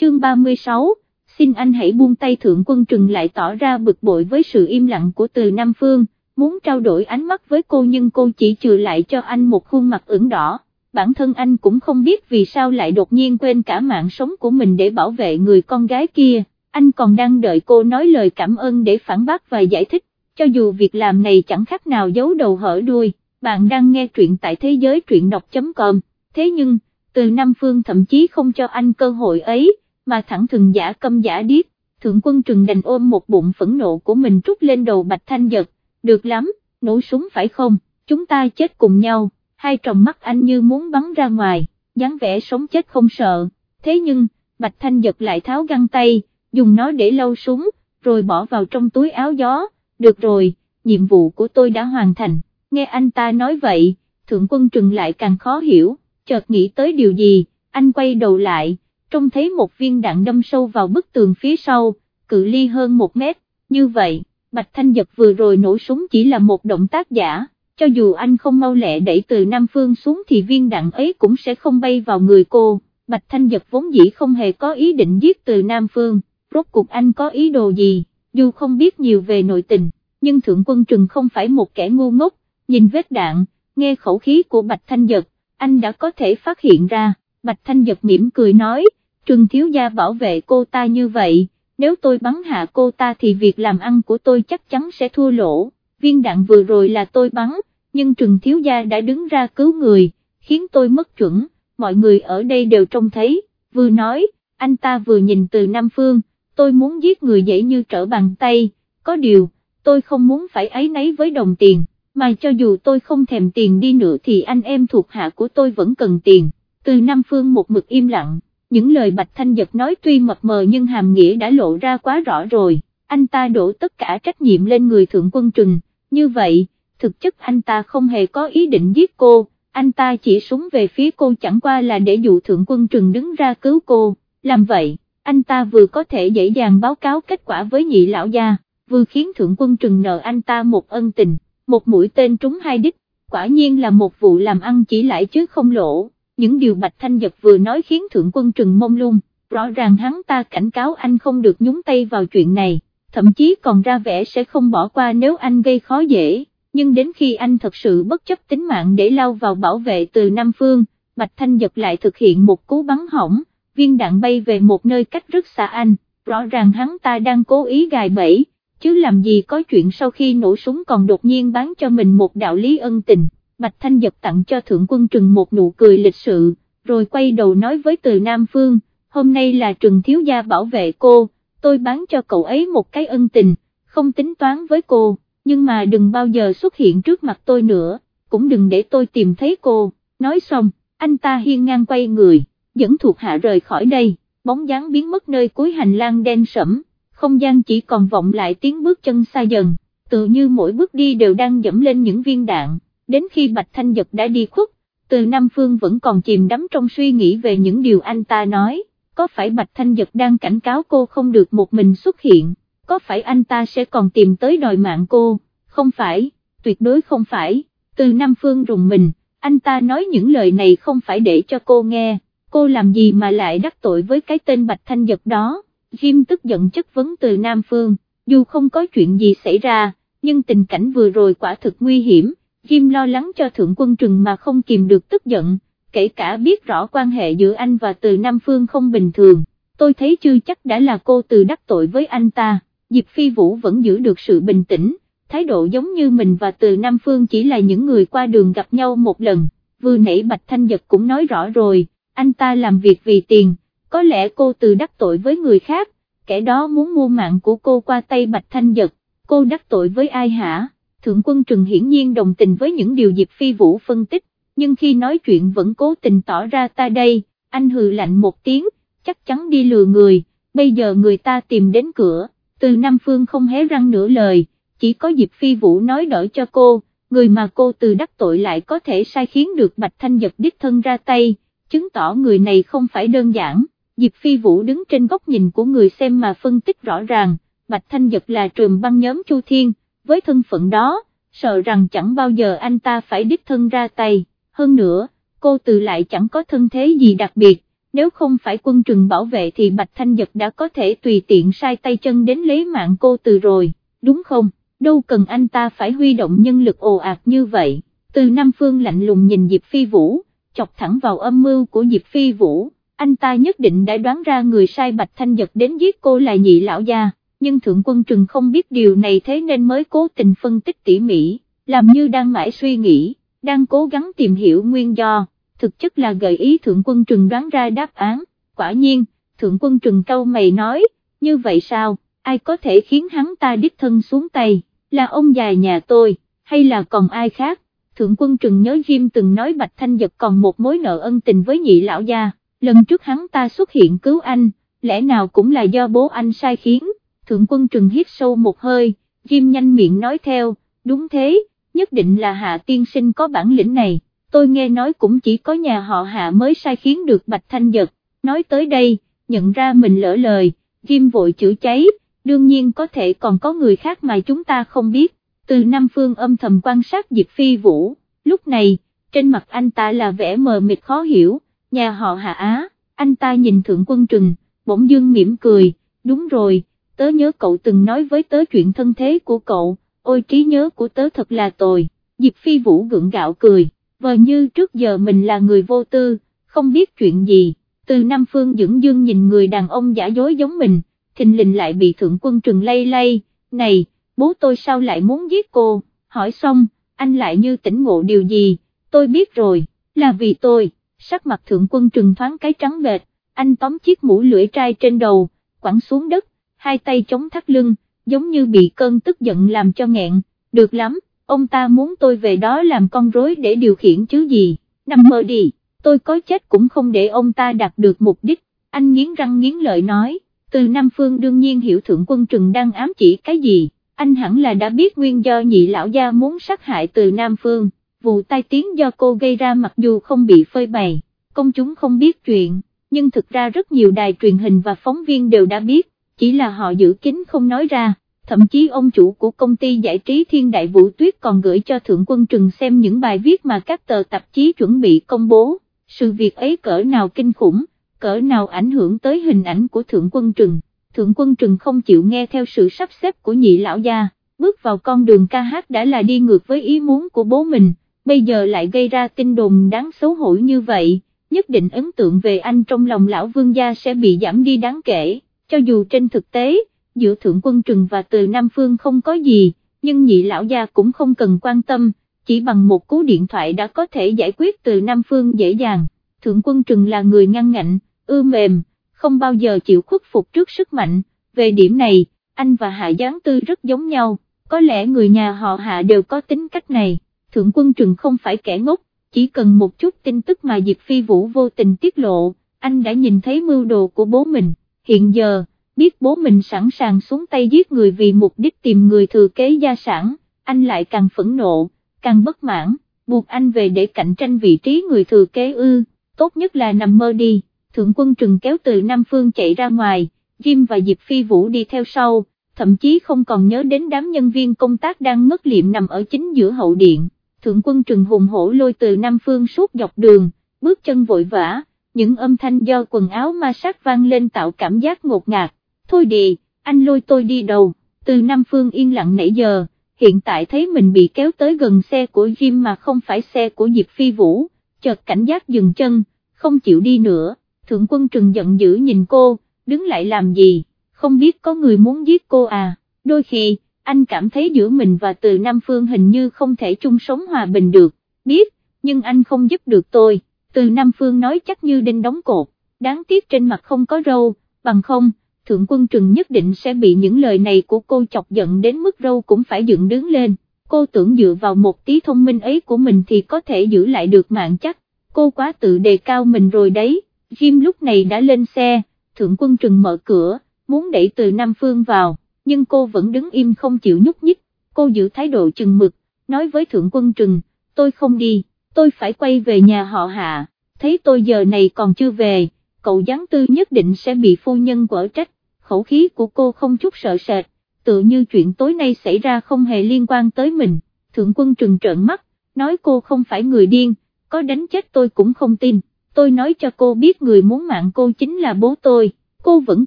chương 36, xin anh hãy buông tay thượng quân trừng lại tỏ ra bực bội với sự im lặng của từ Nam Phương, muốn trao đổi ánh mắt với cô nhưng cô chỉ trừ lại cho anh một khuôn mặt ửng đỏ, bản thân anh cũng không biết vì sao lại đột nhiên quên cả mạng sống của mình để bảo vệ người con gái kia, anh còn đang đợi cô nói lời cảm ơn để phản bác và giải thích, cho dù việc làm này chẳng khác nào giấu đầu hở đuôi, bạn đang nghe truyện tại thế giới truyện đọc.com, thế nhưng, từ Nam Phương thậm chí không cho anh cơ hội ấy, mà thẳng thừng giả câm giả điếc, thượng quân trừng đành ôm một bụng phẫn nộ của mình trút lên đầu bạch thanh giật, được lắm, nổ súng phải không, chúng ta chết cùng nhau, hai tròng mắt anh như muốn bắn ra ngoài, dáng vẻ sống chết không sợ, thế nhưng, bạch thanh giật lại tháo găng tay, dùng nó để lau súng, rồi bỏ vào trong túi áo gió, được rồi, nhiệm vụ của tôi đã hoàn thành, nghe anh ta nói vậy, thượng quân trừng lại càng khó hiểu, chợt nghĩ tới điều gì, anh quay đầu lại, trông thấy một viên đạn đâm sâu vào bức tường phía sau, cự ly hơn một mét, như vậy, Bạch Thanh Giật vừa rồi nổ súng chỉ là một động tác giả, cho dù anh không mau lẹ đẩy từ Nam Phương xuống thì viên đạn ấy cũng sẽ không bay vào người cô, Bạch Thanh Giật vốn dĩ không hề có ý định giết từ Nam Phương, rốt cuộc anh có ý đồ gì, dù không biết nhiều về nội tình, nhưng Thượng Quân Trừng không phải một kẻ ngu ngốc, nhìn vết đạn, nghe khẩu khí của Bạch Thanh Giật, anh đã có thể phát hiện ra, Bạch Thanh Giật mỉm cười nói, Trường thiếu gia bảo vệ cô ta như vậy, nếu tôi bắn hạ cô ta thì việc làm ăn của tôi chắc chắn sẽ thua lỗ, viên đạn vừa rồi là tôi bắn, nhưng Trừng thiếu gia đã đứng ra cứu người, khiến tôi mất chuẩn, mọi người ở đây đều trông thấy, vừa nói, anh ta vừa nhìn từ Nam Phương, tôi muốn giết người dễ như trở bàn tay, có điều, tôi không muốn phải ấy nấy với đồng tiền, mà cho dù tôi không thèm tiền đi nữa thì anh em thuộc hạ của tôi vẫn cần tiền, từ Nam Phương một mực im lặng những lời Bạch Thanh Giật nói tuy mập mờ nhưng hàm nghĩa đã lộ ra quá rõ rồi, anh ta đổ tất cả trách nhiệm lên người Thượng Quân Trừng, như vậy, thực chất anh ta không hề có ý định giết cô, anh ta chỉ súng về phía cô chẳng qua là để dụ Thượng Quân Trừng đứng ra cứu cô, làm vậy, anh ta vừa có thể dễ dàng báo cáo kết quả với nhị lão gia, vừa khiến Thượng Quân Trừng nợ anh ta một ân tình, một mũi tên trúng hai đích, quả nhiên là một vụ làm ăn chỉ lãi chứ không lỗ những điều Bạch Thanh Giật vừa nói khiến Thượng Quân Trừng mông lung, rõ ràng hắn ta cảnh cáo anh không được nhúng tay vào chuyện này, thậm chí còn ra vẻ sẽ không bỏ qua nếu anh gây khó dễ, nhưng đến khi anh thật sự bất chấp tính mạng để lao vào bảo vệ từ Nam Phương, Bạch Thanh Giật lại thực hiện một cú bắn hỏng, viên đạn bay về một nơi cách rất xa anh, rõ ràng hắn ta đang cố ý gài bẫy, chứ làm gì có chuyện sau khi nổ súng còn đột nhiên bán cho mình một đạo lý ân tình. Bạch Thanh Giật tặng cho Thượng Quân Trừng một nụ cười lịch sự, rồi quay đầu nói với từ Nam Phương, hôm nay là Trừng thiếu gia bảo vệ cô, tôi bán cho cậu ấy một cái ân tình, không tính toán với cô, nhưng mà đừng bao giờ xuất hiện trước mặt tôi nữa, cũng đừng để tôi tìm thấy cô, nói xong, anh ta hiên ngang quay người, dẫn thuộc hạ rời khỏi đây, bóng dáng biến mất nơi cuối hành lang đen sẫm, không gian chỉ còn vọng lại tiếng bước chân xa dần, tự như mỗi bước đi đều đang dẫm lên những viên đạn đến khi Bạch Thanh Giật đã đi khuất, từ Nam Phương vẫn còn chìm đắm trong suy nghĩ về những điều anh ta nói, có phải Bạch Thanh Giật đang cảnh cáo cô không được một mình xuất hiện, có phải anh ta sẽ còn tìm tới đòi mạng cô, không phải, tuyệt đối không phải, từ Nam Phương rùng mình, anh ta nói những lời này không phải để cho cô nghe, cô làm gì mà lại đắc tội với cái tên Bạch Thanh Giật đó, Jim tức giận chất vấn từ Nam Phương, dù không có chuyện gì xảy ra, nhưng tình cảnh vừa rồi quả thực nguy hiểm. Kim lo lắng cho thượng quân trừng mà không kìm được tức giận, kể cả biết rõ quan hệ giữa anh và từ Nam Phương không bình thường, tôi thấy chưa chắc đã là cô từ đắc tội với anh ta, Diệp Phi Vũ vẫn giữ được sự bình tĩnh, thái độ giống như mình và từ Nam Phương chỉ là những người qua đường gặp nhau một lần, vừa nãy Bạch Thanh Giật cũng nói rõ rồi, anh ta làm việc vì tiền, có lẽ cô từ đắc tội với người khác, kẻ đó muốn mua mạng của cô qua tay Bạch Thanh Giật, cô đắc tội với ai hả? Thượng quân Trừng hiển nhiên đồng tình với những điều Diệp Phi Vũ phân tích, nhưng khi nói chuyện vẫn cố tình tỏ ra ta đây, anh hừ lạnh một tiếng, chắc chắn đi lừa người, bây giờ người ta tìm đến cửa, từ Nam Phương không hé răng nửa lời, chỉ có Diệp Phi Vũ nói đỡ cho cô, người mà cô từ đắc tội lại có thể sai khiến được Bạch Thanh Giật đích thân ra tay, chứng tỏ người này không phải đơn giản, Diệp Phi Vũ đứng trên góc nhìn của người xem mà phân tích rõ ràng, Bạch Thanh Giật là Trường băng nhóm Chu Thiên, với thân phận đó, sợ rằng chẳng bao giờ anh ta phải đích thân ra tay, hơn nữa, cô từ lại chẳng có thân thế gì đặc biệt, nếu không phải quân trừng bảo vệ thì Bạch Thanh Giật đã có thể tùy tiện sai tay chân đến lấy mạng cô từ rồi, đúng không, đâu cần anh ta phải huy động nhân lực ồ ạt như vậy, từ Nam Phương lạnh lùng nhìn Diệp Phi Vũ, chọc thẳng vào âm mưu của Diệp Phi Vũ, anh ta nhất định đã đoán ra người sai Bạch Thanh Giật đến giết cô là nhị lão gia, nhưng Thượng Quân Trừng không biết điều này thế nên mới cố tình phân tích tỉ mỉ, làm như đang mãi suy nghĩ, đang cố gắng tìm hiểu nguyên do. Thực chất là gợi ý Thượng Quân Trừng đoán ra đáp án, quả nhiên, Thượng Quân Trừng câu mày nói, như vậy sao, ai có thể khiến hắn ta đích thân xuống tay, là ông già nhà tôi, hay là còn ai khác, Thượng Quân Trừng nhớ Jim từng nói Bạch Thanh Giật còn một mối nợ ân tình với nhị lão gia, lần trước hắn ta xuất hiện cứu anh, lẽ nào cũng là do bố anh sai khiến, Thượng Quân Trừng hít sâu một hơi, Diêm nhanh miệng nói theo, đúng thế, nhất định là Hạ Tiên Sinh có bản lĩnh này tôi nghe nói cũng chỉ có nhà họ hạ mới sai khiến được Bạch Thanh Giật, nói tới đây, nhận ra mình lỡ lời, Diêm vội chữa cháy, đương nhiên có thể còn có người khác mà chúng ta không biết, từ Nam Phương âm thầm quan sát Diệp Phi Vũ, lúc này, trên mặt anh ta là vẻ mờ mịt khó hiểu, nhà họ hạ á, anh ta nhìn Thượng Quân Trừng, bỗng dương mỉm cười, đúng rồi, tớ nhớ cậu từng nói với tớ chuyện thân thế của cậu, ôi trí nhớ của tớ thật là tồi, Diệp Phi Vũ gượng gạo cười vờ như trước giờ mình là người vô tư, không biết chuyện gì, từ Nam Phương dưỡng dương nhìn người đàn ông giả dối giống mình, thình lình lại bị thượng quân trừng lay lay, này, bố tôi sao lại muốn giết cô, hỏi xong, anh lại như tỉnh ngộ điều gì, tôi biết rồi, là vì tôi, sắc mặt thượng quân trừng thoáng cái trắng bệt, anh tóm chiếc mũ lưỡi trai trên đầu, quẳng xuống đất, hai tay chống thắt lưng, giống như bị cơn tức giận làm cho nghẹn, được lắm ông ta muốn tôi về đó làm con rối để điều khiển chứ gì, nằm mơ đi, tôi có chết cũng không để ông ta đạt được mục đích, anh nghiến răng nghiến lợi nói, từ Nam Phương đương nhiên hiểu thượng quân trừng đang ám chỉ cái gì, anh hẳn là đã biết nguyên do nhị lão gia muốn sát hại từ Nam Phương, vụ tai tiếng do cô gây ra mặc dù không bị phơi bày, công chúng không biết chuyện, nhưng thực ra rất nhiều đài truyền hình và phóng viên đều đã biết, chỉ là họ giữ kín không nói ra thậm chí ông chủ của công ty giải trí Thiên Đại Vũ Tuyết còn gửi cho Thượng Quân Trừng xem những bài viết mà các tờ tạp chí chuẩn bị công bố, sự việc ấy cỡ nào kinh khủng, cỡ nào ảnh hưởng tới hình ảnh của Thượng Quân Trừng. Thượng Quân Trừng không chịu nghe theo sự sắp xếp của nhị lão gia, bước vào con đường ca hát đã là đi ngược với ý muốn của bố mình, bây giờ lại gây ra tin đồn đáng xấu hổ như vậy, nhất định ấn tượng về anh trong lòng lão vương gia sẽ bị giảm đi đáng kể, cho dù trên thực tế, giữa Thượng Quân Trừng và Từ Nam Phương không có gì, nhưng nhị lão gia cũng không cần quan tâm, chỉ bằng một cú điện thoại đã có thể giải quyết Từ Nam Phương dễ dàng, Thượng Quân Trừng là người ngăn ngạnh, ưa mềm, không bao giờ chịu khuất phục trước sức mạnh, về điểm này, anh và Hạ Giáng Tư rất giống nhau, có lẽ người nhà họ Hạ đều có tính cách này, Thượng Quân Trừng không phải kẻ ngốc, chỉ cần một chút tin tức mà Diệp Phi Vũ vô tình tiết lộ, anh đã nhìn thấy mưu đồ của bố mình, hiện giờ, biết bố mình sẵn sàng xuống tay giết người vì mục đích tìm người thừa kế gia sản, anh lại càng phẫn nộ, càng bất mãn, buộc anh về để cạnh tranh vị trí người thừa kế ư, tốt nhất là nằm mơ đi, thượng quân trừng kéo từ Nam Phương chạy ra ngoài, Jim và Diệp Phi Vũ đi theo sau, thậm chí không còn nhớ đến đám nhân viên công tác đang ngất liệm nằm ở chính giữa hậu điện, thượng quân trừng hùng hổ lôi từ Nam Phương suốt dọc đường, bước chân vội vã, những âm thanh do quần áo ma sát vang lên tạo cảm giác ngột ngạt. Thôi đi, anh lôi tôi đi đầu. từ Nam Phương yên lặng nãy giờ, hiện tại thấy mình bị kéo tới gần xe của Jim mà không phải xe của Diệp Phi Vũ, chợt cảnh giác dừng chân, không chịu đi nữa, thượng quân trừng giận dữ nhìn cô, đứng lại làm gì, không biết có người muốn giết cô à, đôi khi, anh cảm thấy giữa mình và từ Nam Phương hình như không thể chung sống hòa bình được, biết, nhưng anh không giúp được tôi, từ Nam Phương nói chắc như đinh đóng cột, đáng tiếc trên mặt không có râu, bằng không, thượng quân trừng nhất định sẽ bị những lời này của cô chọc giận đến mức râu cũng phải dựng đứng lên, cô tưởng dựa vào một tí thông minh ấy của mình thì có thể giữ lại được mạng chắc, cô quá tự đề cao mình rồi đấy, Jim lúc này đã lên xe, thượng quân trừng mở cửa, muốn đẩy từ Nam Phương vào, nhưng cô vẫn đứng im không chịu nhúc nhích, cô giữ thái độ chừng mực, nói với thượng quân trừng, tôi không đi, tôi phải quay về nhà họ hạ, thấy tôi giờ này còn chưa về, cậu gián tư nhất định sẽ bị phu nhân quở trách, khẩu khí của cô không chút sợ sệt, tự như chuyện tối nay xảy ra không hề liên quan tới mình, thượng quân trừng trợn mắt, nói cô không phải người điên, có đánh chết tôi cũng không tin, tôi tôi nói cho cô biết người muốn mạng cô chính là bố tôi, cô vẫn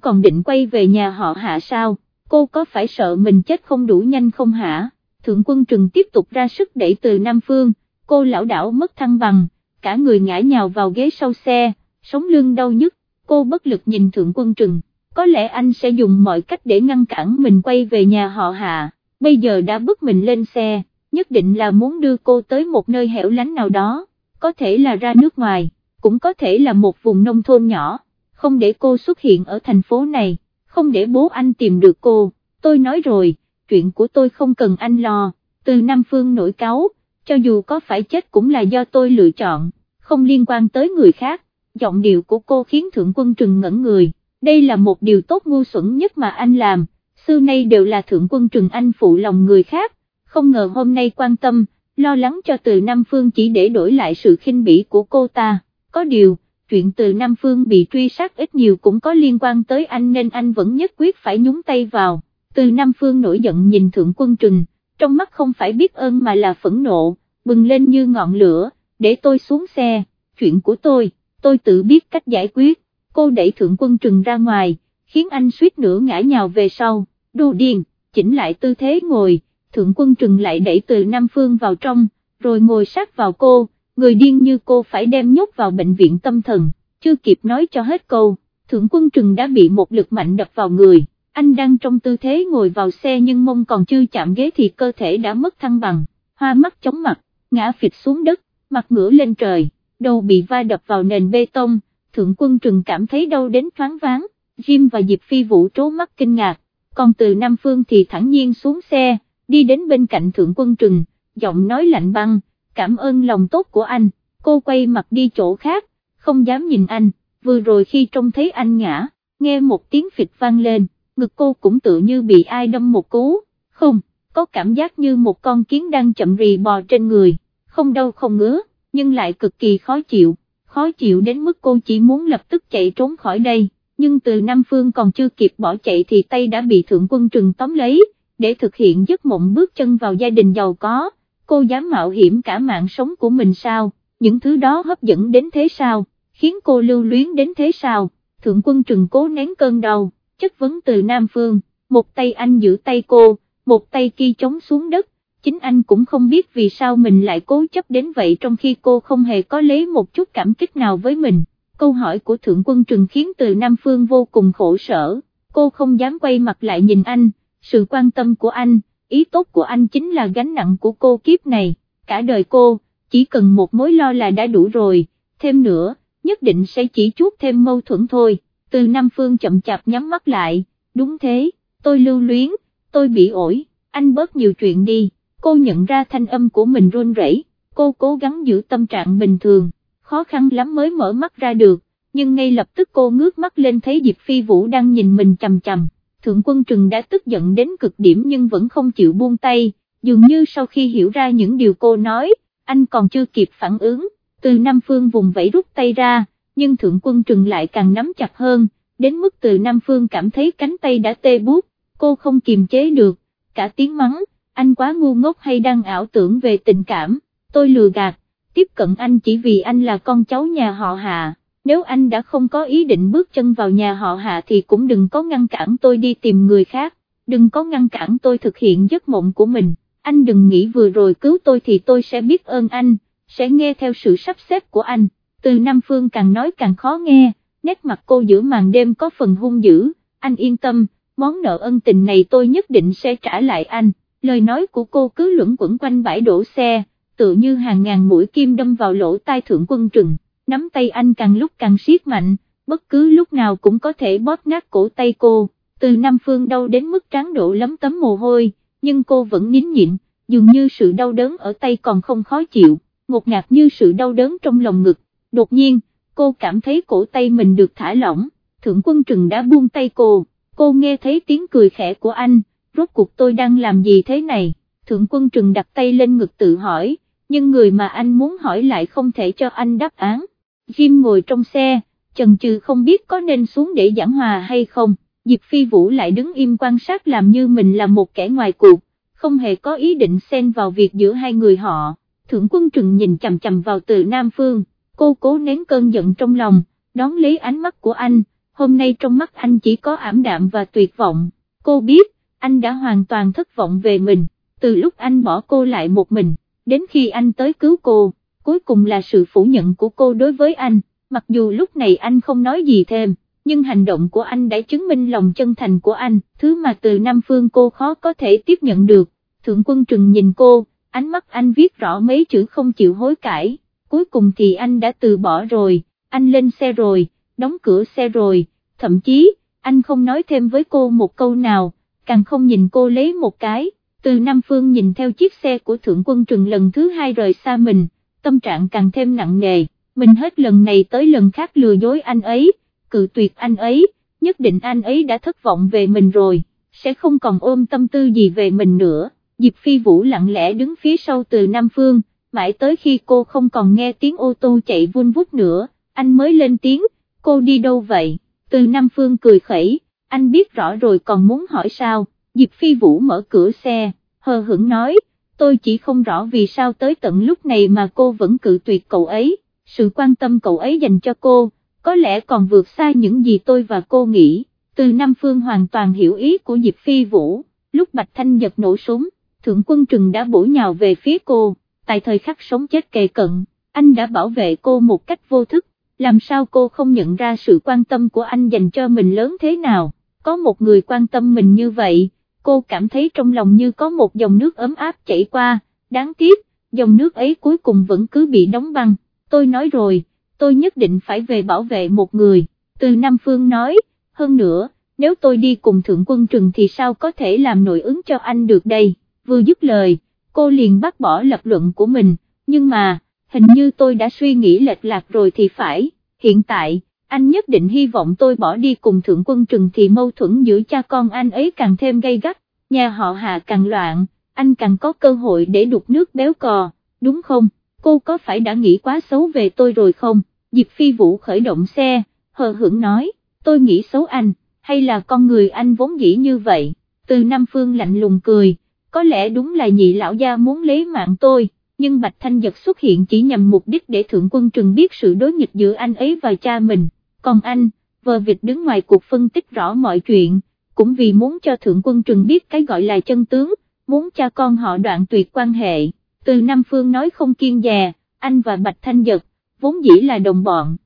còn định quay về nhà họ hạ sao, cô có phải sợ mình chết không đủ nhanh không hả? Thượng quân trừng tiếp tục ra sức đẩy từ Nam Phương, cô lão đảo mất thăng bằng, cả người ngã nhào vào ghế sau xe, sống lưng đau nhức, cô bất lực nhìn thượng quân trừng, có lẽ anh sẽ dùng mọi cách để ngăn cản mình quay về nhà họ hạ, bây giờ đã bước mình lên xe, nhất định là muốn đưa cô tới một nơi hẻo lánh nào đó, có thể là ra nước ngoài, cũng có thể là một vùng nông thôn nhỏ, không để cô xuất hiện ở thành phố này, không để bố anh tìm được cô, tôi nói rồi, chuyện của tôi không cần anh lo, từ Nam Phương nổi cáo, cho dù có phải chết cũng là do tôi lựa chọn, không liên quan tới người khác, giọng điệu của cô khiến Thượng Quân Trừng ngẩn người, đây là một điều tốt ngu xuẩn nhất mà anh làm, xưa nay đều là Thượng Quân Trừng anh phụ lòng người khác, không ngờ hôm nay quan tâm, lo lắng cho từ Nam Phương chỉ để đổi lại sự khinh bỉ của cô ta, có điều, chuyện từ Nam Phương bị truy sát ít nhiều cũng có liên quan tới anh nên anh vẫn nhất quyết phải nhúng tay vào, từ Nam Phương nổi giận nhìn Thượng Quân Trừng, trong mắt không phải biết ơn mà là phẫn nộ, bừng lên như ngọn lửa, để tôi xuống xe, chuyện của tôi, tôi tự biết cách giải quyết, cô đẩy Thượng Quân Trừng ra ngoài, khiến anh suýt nữa ngã nhào về sau, đồ điên, chỉnh lại tư thế ngồi thượng quân trừng lại đẩy từ Nam Phương vào trong, rồi ngồi sát vào cô, người điên như cô phải đem nhốt vào bệnh viện tâm thần, chưa kịp nói cho hết câu, thượng quân trừng đã bị một lực mạnh đập vào người, anh đang trong tư thế ngồi vào xe nhưng mông còn chưa chạm ghế thì cơ thể đã mất thăng bằng, hoa mắt chóng mặt, ngã phịch xuống đất, mặt ngửa lên trời, đầu bị va đập vào nền bê tông, thượng quân trừng cảm thấy đau đến thoáng váng, Jim và Diệp Phi Vũ trố mắt kinh ngạc, còn từ Nam Phương thì thẳng nhiên xuống xe, đi đến bên cạnh thượng quân trừng, giọng nói lạnh băng, cảm ơn lòng tốt của anh, cô quay mặt đi chỗ khác, không dám nhìn anh, vừa rồi khi trông thấy anh ngã, nghe một tiếng phịch vang lên, ngực cô cũng tự như bị ai đâm một cú, không, có cảm giác như một con kiến đang chậm rì bò trên người, không đau không ngứa, nhưng lại cực kỳ khó chịu, khó chịu đến mức cô chỉ muốn lập tức chạy trốn khỏi đây, nhưng từ Nam Phương còn chưa kịp bỏ chạy thì tay đã bị thượng quân trừng tóm lấy, để thực hiện giấc mộng bước chân vào gia đình giàu có, cô dám mạo hiểm cả mạng sống của mình sao, những thứ đó hấp dẫn đến thế sao, khiến cô lưu luyến đến thế sao, thượng quân trừng cố nén cơn đau, chất vấn từ Nam Phương, một tay anh giữ tay cô, một tay kia chống xuống đất, chính anh cũng không biết vì sao mình lại cố chấp đến vậy trong khi cô không hề có lấy một chút cảm kích nào với mình. Câu hỏi của Thượng Quân Trừng khiến từ Nam Phương vô cùng khổ sở, cô không dám quay mặt lại nhìn anh, sự quan tâm của anh, ý tốt của anh chính là gánh nặng của cô kiếp này, cả đời cô, chỉ cần một mối lo là đã đủ rồi, thêm nữa, nhất định sẽ chỉ chút thêm mâu thuẫn thôi, từ Nam Phương chậm chạp nhắm mắt lại, đúng thế, tôi lưu luyến, tôi bị ổi, anh bớt nhiều chuyện đi, cô nhận ra thanh âm của mình run rẩy, cô cố gắng giữ tâm trạng bình thường, khó khăn lắm mới mở mắt ra được, nhưng ngay lập tức cô ngước mắt lên thấy Diệp Phi Vũ đang nhìn mình chầm chầm, Thượng Quân Trừng đã tức giận đến cực điểm nhưng vẫn không chịu buông tay, dường như sau khi hiểu ra những điều cô nói, anh còn chưa kịp phản ứng, từ Nam Phương vùng vẫy rút tay ra, nhưng Thượng Quân Trừng lại càng nắm chặt hơn, đến mức từ Nam Phương cảm thấy cánh tay đã tê bút, cô không kiềm chế được, cả tiếng mắng, anh quá ngu ngốc hay đang ảo tưởng về tình cảm, tôi lừa gạt, tiếp cận anh chỉ vì anh là con cháu nhà họ Hạ nếu anh đã không có ý định bước chân vào nhà họ hạ thì cũng đừng có ngăn cản tôi đi tìm người khác, đừng có ngăn cản tôi thực hiện giấc mộng của mình, anh đừng nghĩ vừa rồi cứu tôi thì tôi sẽ biết ơn anh, sẽ nghe theo sự sắp xếp của anh, từ Nam Phương càng nói càng khó nghe, nét mặt cô giữa màn đêm có phần hung dữ, anh yên tâm, món nợ ân tình này tôi nhất định sẽ trả lại anh, lời nói của cô cứ luẩn quẩn quanh bãi đổ xe, tự như hàng ngàn mũi kim đâm vào lỗ tai thượng quân trừng. Nắm tay anh càng lúc càng siết mạnh, bất cứ lúc nào cũng có thể bóp nát cổ tay cô, từ Nam Phương đau đến mức tráng độ lấm tấm mồ hôi, nhưng cô vẫn nín nhịn, dường như sự đau đớn ở tay còn không khó chịu, ngột ngạt như sự đau đớn trong lòng ngực, đột nhiên, cô cảm thấy cổ tay mình được thả lỏng, thượng quân trừng đã buông tay cô, cô nghe thấy tiếng cười khẽ của anh, rốt cuộc tôi đang làm gì thế này, thượng quân trừng đặt tay lên ngực tự hỏi, nhưng người mà anh muốn hỏi lại không thể cho anh đáp án. Jim ngồi trong xe, chần chừ không biết có nên xuống để giảng hòa hay không, Diệp Phi Vũ lại đứng im quan sát làm như mình là một kẻ ngoài cuộc, không hề có ý định xen vào việc giữa hai người họ, Thượng Quân Trừng nhìn chầm chầm vào từ Nam Phương, cô cố nén cơn giận trong lòng, đón lấy ánh mắt của anh, hôm nay trong mắt anh chỉ có ảm đạm và tuyệt vọng, cô biết, anh đã hoàn toàn thất vọng về mình, từ lúc anh bỏ cô lại một mình, đến khi anh tới cứu cô, cuối cùng là sự phủ nhận của cô đối với anh, mặc dù lúc này anh không nói gì thêm, nhưng hành động của anh đã chứng minh lòng chân thành của anh, thứ mà từ Nam Phương cô khó có thể tiếp nhận được, Thượng Quân Trừng nhìn cô, ánh mắt anh viết rõ mấy chữ không chịu hối cải, cuối cùng thì anh đã từ bỏ rồi, anh lên xe rồi, đóng cửa xe rồi, thậm chí, anh không nói thêm với cô một câu nào, càng không nhìn cô lấy một cái, từ Nam Phương nhìn theo chiếc xe của Thượng Quân Trừng lần thứ hai rời xa mình, tâm trạng càng thêm nặng nề, mình hết lần này tới lần khác lừa dối anh ấy, cự tuyệt anh ấy, nhất định anh ấy đã thất vọng về mình rồi, sẽ không còn ôm tâm tư gì về mình nữa. Diệp Phi Vũ lặng lẽ đứng phía sau từ Nam Phương, mãi tới khi cô không còn nghe tiếng ô tô chạy vun vút nữa, anh mới lên tiếng, cô đi đâu vậy, từ Nam Phương cười khẩy, anh biết rõ rồi còn muốn hỏi sao, Diệp Phi Vũ mở cửa xe, hờ hững nói, tôi chỉ không rõ vì sao tới tận lúc này mà cô vẫn cự tuyệt cậu ấy, sự quan tâm cậu ấy dành cho cô, có lẽ còn vượt xa những gì tôi và cô nghĩ, từ Nam Phương hoàn toàn hiểu ý của Diệp Phi Vũ, lúc Bạch Thanh giật nổ súng, Thượng Quân Trừng đã bổ nhào về phía cô, tại thời khắc sống chết kề cận, anh đã bảo vệ cô một cách vô thức, làm sao cô không nhận ra sự quan tâm của anh dành cho mình lớn thế nào, có một người quan tâm mình như vậy, cô cảm thấy trong lòng như có một dòng nước ấm áp chảy qua, đáng tiếc, dòng nước ấy cuối cùng vẫn cứ bị đóng băng, tôi nói rồi, tôi nhất định phải về bảo vệ một người, từ Nam Phương nói, hơn nữa, nếu tôi đi cùng Thượng Quân Trừng thì sao có thể làm nội ứng cho anh được đây, vừa dứt lời, cô liền bác bỏ lập luận của mình, nhưng mà, hình như tôi đã suy nghĩ lệch lạc rồi thì phải, hiện tại, anh nhất định hy vọng tôi bỏ đi cùng Thượng Quân Trừng thì mâu thuẫn giữa cha con anh ấy càng thêm gay gắt, nhà họ Hạ càng loạn, anh càng có cơ hội để đục nước béo cò, đúng không, cô có phải đã nghĩ quá xấu về tôi rồi không? Diệp Phi Vũ khởi động xe, hờ hững nói, tôi nghĩ xấu anh, hay là con người anh vốn dĩ như vậy, từ Nam Phương lạnh lùng cười, có lẽ đúng là nhị lão gia muốn lấy mạng tôi, nhưng Bạch Thanh Giật xuất hiện chỉ nhằm mục đích để Thượng Quân Trừng biết sự đối nghịch giữa anh ấy và cha mình, còn anh, vờ vịt đứng ngoài cuộc phân tích rõ mọi chuyện, cũng vì muốn cho Thượng Quân Trừng biết cái gọi là chân tướng, muốn cha con họ đoạn tuyệt quan hệ, từ Nam Phương nói không kiên dè, anh và Bạch Thanh Giật vốn dĩ là đồng bọn,